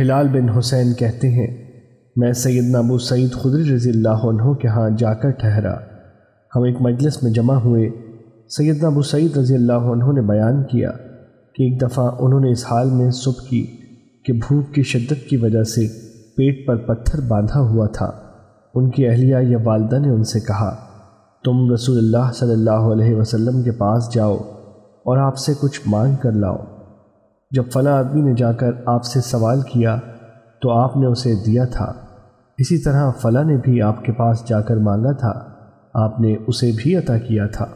حلال بن حسین کہتے ہیں، میں سیدنا ابو سعید خدری رضی اللہ عنہ کے ہاں جا کر ٹھہرا۔ ہم ایک مجلس میں جمع ہوئے۔ سیدنا ابو سعید رضی اللہ عنہ نے بیان کیا کہ ایک دفعہ انہوں نے اس حال میں صبح کی کہ بھوک کی شدت کی وجہ سے پیٹ پر پتھر باندھا ہوا تھا۔ ان کی اہلیہ یا والدہ نے ان سے کہا، تم رسول اللہ صلی اللہ علیہ وسلم کے پاس جاؤ اور آپ سے کچھ مانگ کر لاؤ۔ جب فلاں آدمی نے جا کر آپ سے سوال کیا تو آپ نے اسے دیا تھا۔ اسی طرح فلاں نے بھی آپ کے پاس جا کر مانگا تھا۔ آپ نے اسے بھی عطا کیا تھا۔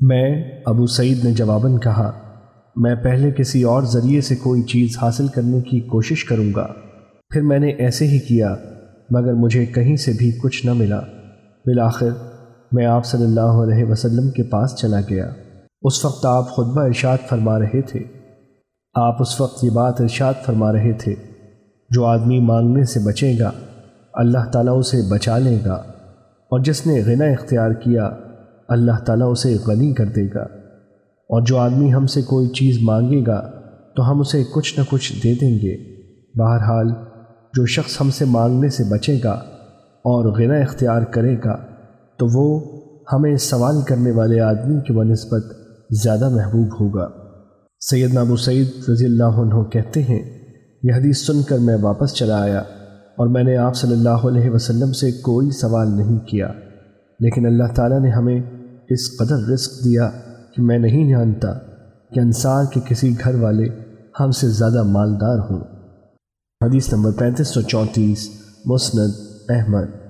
میں ابو سعید نے جواباً کہا، میں پہلے کسی اور ذریعے سے کوئی چیز حاصل کرنے کی کوشش کروں گا۔ پھر میں نے ایسے ہی کیا، مگر مجھے کہیں سے بھی کچھ نہ ملا۔ بالآخر میں آپ صلی اللہ علیہ وسلم کے پاس چلا گیا۔ اس وقت آپ خطبہ ارشاد فرما رہے تھے۔ آپ اس وقت یہ بات ارشاد فرما رہے تھے، جو آدمی مانگنے سے بچے گا، اللہ تعالیٰ اسے بچا لے گا، اور جس نے غنا اختیار کیا، اللہ تعالیٰ اسے غنی کر دے گا۔ اور جو آدمی ہم سے کوئی چیز مانگے گا، تو ہم اسے کچھ نہ کچھ دے دیں گے۔ بہرحال، جو شخص ہم سے مانگنے سے بچے گا اور غنا اختیار کرے گا، تو وہ ہمیں سوال کرنے والے آدمی کی بنسبت زیادہ محبوب ہوگا۔ سیدنا ابو سعید رضی اللہ عنہ کہتے ہیں، یہ حدیث سن کر میں واپس چلا آیا اور میں نے آپ صلی اللہ علیہ وسلم سے کوئی سوال نہیں کیا، لیکن اللہ تعالیٰ نے ہمیں اس قدر رزق دیا کہ میں نہیں جانتا کہ انصار کے کسی گھر والے ہم سے زیادہ مالدار ہوں۔ حدیث نمبر پینتیس سو چونتیس، مسند، احمد۔